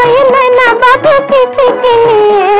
गई नैना बाबू के लिए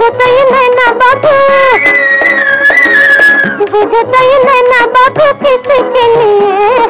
बुझतैन ना बाबू। बुझतैन ना बाबू किसके लिए?